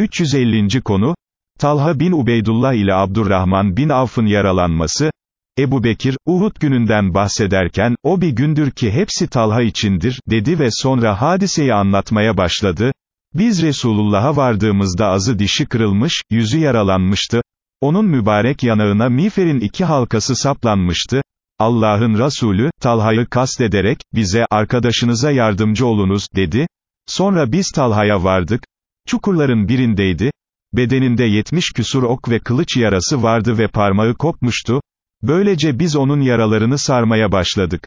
350. konu, Talha bin Ubeydullah ile Abdurrahman bin Avf'ın yaralanması, Ebu Bekir, Uhud gününden bahsederken, o bir gündür ki hepsi Talha içindir, dedi ve sonra hadiseyi anlatmaya başladı. Biz Resulullah'a vardığımızda azı dişi kırılmış, yüzü yaralanmıştı. Onun mübarek yanağına miğferin iki halkası saplanmıştı. Allah'ın Resulü, Talha'yı kastederek, bize, arkadaşınıza yardımcı olunuz, dedi. Sonra biz Talha'ya vardık. Çukurların birindeydi. Bedeninde yetmiş küsur ok ve kılıç yarası vardı ve parmağı kopmuştu. Böylece biz onun yaralarını sarmaya başladık.